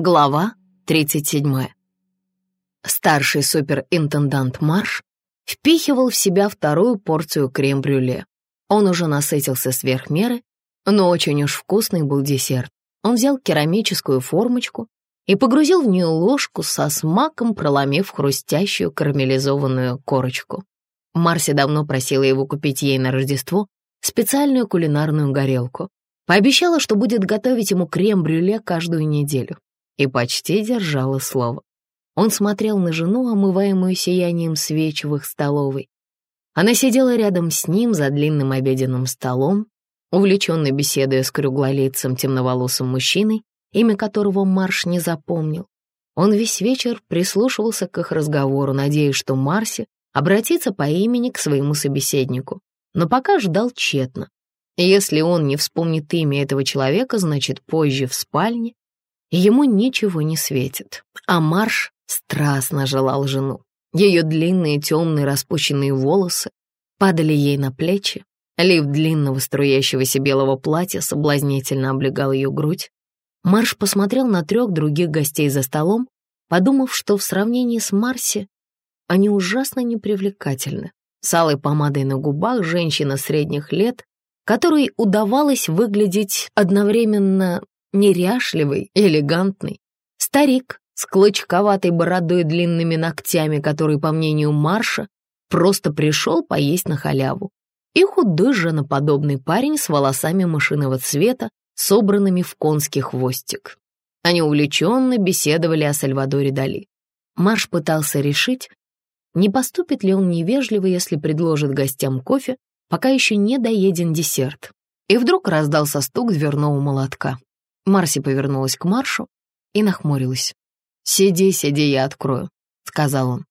Глава 37. Старший суперинтендант Марш впихивал в себя вторую порцию крем-брюле. Он уже насытился сверх меры, но очень уж вкусный был десерт. Он взял керамическую формочку и погрузил в нее ложку со смаком, проломив хрустящую карамелизованную корочку. Марси давно просила его купить ей на Рождество специальную кулинарную горелку. Пообещала, что будет готовить ему крем-брюле каждую неделю и почти держала слово. Он смотрел на жену, омываемую сиянием свеч в их столовой. Она сидела рядом с ним за длинным обеденным столом, увлеченно беседуя с круглолицым темноволосым мужчиной, имя которого Марш не запомнил. Он весь вечер прислушивался к их разговору, надеясь, что Марси обратится по имени к своему собеседнику, но пока ждал тщетно. Если он не вспомнит имя этого человека, значит, позже в спальне Ему ничего не светит, а Марш страстно желал жену. Ее длинные темные распущенные волосы падали ей на плечи, лиф длинного струящегося белого платья соблазнительно облегал ее грудь. Марш посмотрел на трех других гостей за столом, подумав, что в сравнении с Марси они ужасно непривлекательны. С алой помадой на губах женщина средних лет, которой удавалось выглядеть одновременно неряшливый, элегантный. Старик с клочковатой бородой и длинными ногтями, который, по мнению Марша, просто пришел поесть на халяву. И худой женоподобный парень с волосами машинного цвета, собранными в конский хвостик. Они увлеченно беседовали о Сальвадоре Дали. Марш пытался решить, не поступит ли он невежливо, если предложит гостям кофе, пока еще не доеден десерт. И вдруг раздался стук дверного молотка. Марси повернулась к Маршу и нахмурилась. «Сиди, сиди, я открою», — сказал он.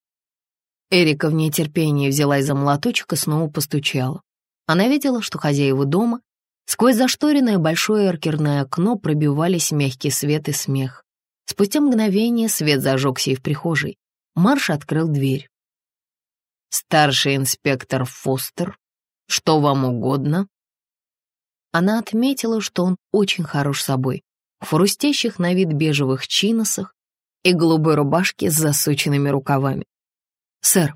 Эрика в нетерпении взялась за молоточек и снова постучала. Она видела, что хозяева дома сквозь зашторенное большое эркерное окно пробивались мягкий свет и смех. Спустя мгновение свет зажегся и в прихожей. Марш открыл дверь. «Старший инспектор Фостер, что вам угодно?» Она отметила, что он очень хорош собой в хрустящих на вид бежевых чиносах и голубой рубашке с засученными рукавами. «Сэр,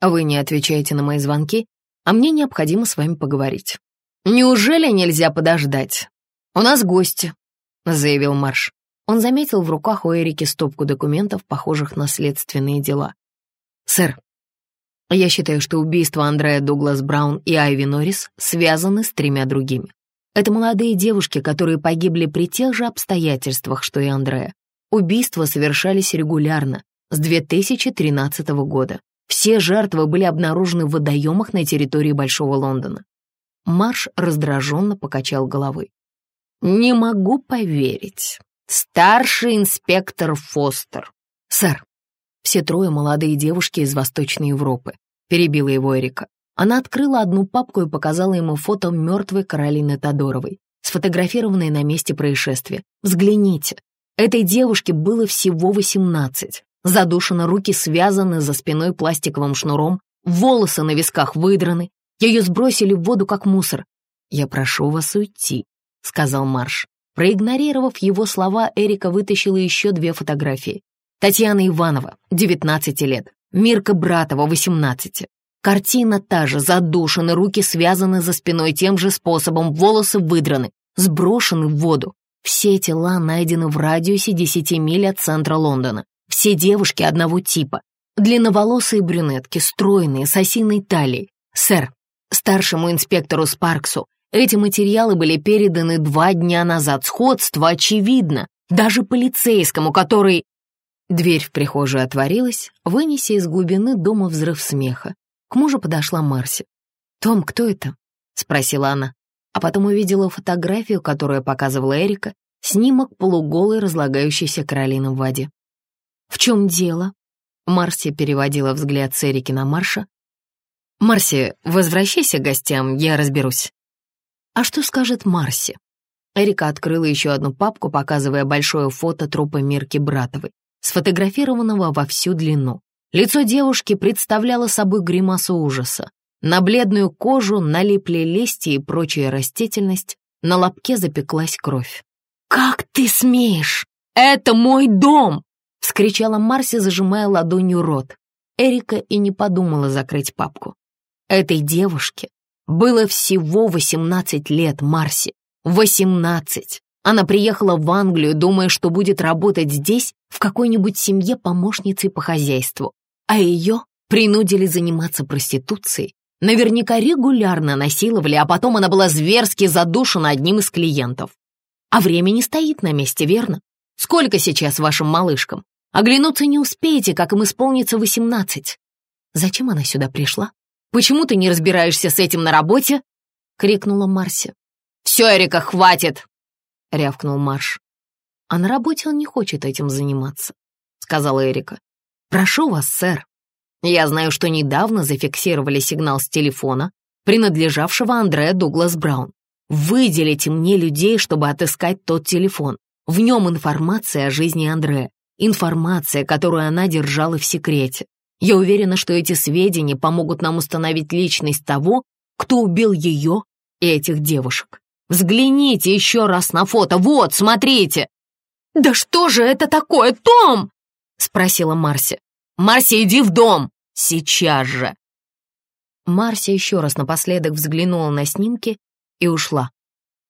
вы не отвечаете на мои звонки, а мне необходимо с вами поговорить. Неужели нельзя подождать? У нас гости», — заявил Марш. Он заметил в руках у Эрики стопку документов, похожих на следственные дела. «Сэр, я считаю, что убийства Андрея Дуглас Браун и Айви Норрис связаны с тремя другими. Это молодые девушки, которые погибли при тех же обстоятельствах, что и Андреа. Убийства совершались регулярно, с 2013 года. Все жертвы были обнаружены в водоемах на территории Большого Лондона. Марш раздраженно покачал головой. «Не могу поверить. Старший инспектор Фостер. Сэр, все трое молодые девушки из Восточной Европы», — перебила его Эрика. Она открыла одну папку и показала ему фото мертвой Каролины Тодоровой, сфотографированной на месте происшествия. «Взгляните, этой девушке было всего 18. Задушены руки связаны за спиной пластиковым шнуром, волосы на висках выдраны, ее сбросили в воду как мусор. «Я прошу вас уйти», — сказал Марш. Проигнорировав его слова, Эрика вытащила еще две фотографии. Татьяна Иванова, 19 лет, Мирка Братова, 18. Картина та же, задушены, руки связаны за спиной тем же способом, волосы выдраны, сброшены в воду. Все тела найдены в радиусе 10 миль от центра Лондона. Все девушки одного типа. Длинноволосые брюнетки, стройные, с осиной талией. Сэр, старшему инспектору Спарксу эти материалы были переданы два дня назад. Сходство очевидно. Даже полицейскому, который... Дверь в прихожую отворилась, вынеся из глубины дома взрыв смеха. К мужу подошла Марси. «Том, кто это?» — спросила она, а потом увидела фотографию, которую показывала Эрика, снимок полуголой разлагающейся Каролины в воде. «В чем дело?» Марси переводила взгляд с Эрики на Марша. «Марси, возвращайся к гостям, я разберусь». «А что скажет Марси?» Эрика открыла еще одну папку, показывая большое фото трупа Мирки Братовой, сфотографированного во всю длину. Лицо девушки представляло собой гримасу ужаса. На бледную кожу налипли листья и прочая растительность, на лобке запеклась кровь. «Как ты смеешь?» «Это мой дом!» — вскричала Марси, зажимая ладонью рот. Эрика и не подумала закрыть папку. Этой девушке было всего 18 лет, Марси. 18! Она приехала в Англию, думая, что будет работать здесь, в какой-нибудь семье помощницей по хозяйству, а ее принудили заниматься проституцией. Наверняка регулярно насиловали, а потом она была зверски задушена одним из клиентов. А время не стоит на месте, верно? Сколько сейчас вашим малышкам? Оглянуться не успеете, как им исполнится восемнадцать. Зачем она сюда пришла? Почему ты не разбираешься с этим на работе?» — крикнула Марси. «Все, Эрика, хватит!» — рявкнул Марш. «А на работе он не хочет этим заниматься», — сказала Эрика. «Прошу вас, сэр. Я знаю, что недавно зафиксировали сигнал с телефона, принадлежавшего Андреа Дуглас Браун. Выделите мне людей, чтобы отыскать тот телефон. В нем информация о жизни Андрея, информация, которую она держала в секрете. Я уверена, что эти сведения помогут нам установить личность того, кто убил ее и этих девушек. Взгляните еще раз на фото. Вот, смотрите!» «Да что же это такое, Том?» — спросила Марси. «Марси, иди в дом! Сейчас же!» Марси еще раз напоследок взглянула на снимки и ушла.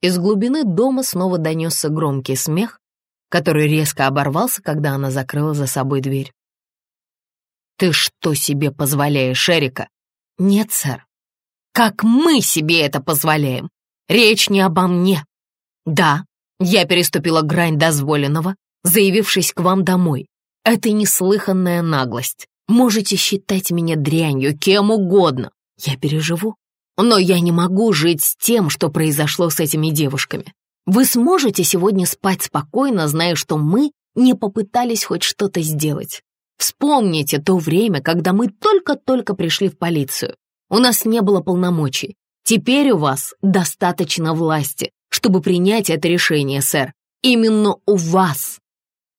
Из глубины дома снова донесся громкий смех, который резко оборвался, когда она закрыла за собой дверь. «Ты что себе позволяешь, Эрика?» «Нет, сэр. Как мы себе это позволяем? Речь не обо мне. Да, я переступила грань дозволенного, заявившись к вам домой. Это неслыханная наглость. Можете считать меня дрянью, кем угодно. Я переживу. Но я не могу жить с тем, что произошло с этими девушками. Вы сможете сегодня спать спокойно, зная, что мы не попытались хоть что-то сделать. Вспомните то время, когда мы только-только пришли в полицию. У нас не было полномочий. Теперь у вас достаточно власти, чтобы принять это решение, сэр. Именно у вас.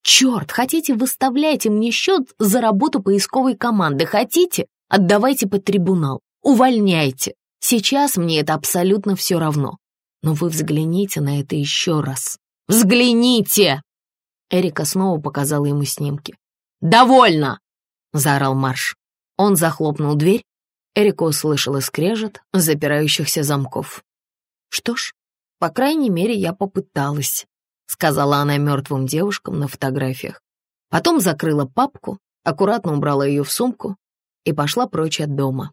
Черт, хотите, выставляйте мне счет за работу поисковой команды. Хотите, отдавайте под трибунал. Увольняйте. Сейчас мне это абсолютно все равно. Но вы взгляните на это еще раз. Взгляните!» Эрика снова показала ему снимки. «Довольно!» — заорал Марш. Он захлопнул дверь. Эрика услышала скрежет запирающихся замков. «Что ж, по крайней мере, я попыталась», — сказала она мертвым девушкам на фотографиях. Потом закрыла папку, аккуратно убрала ее в сумку и пошла прочь от дома.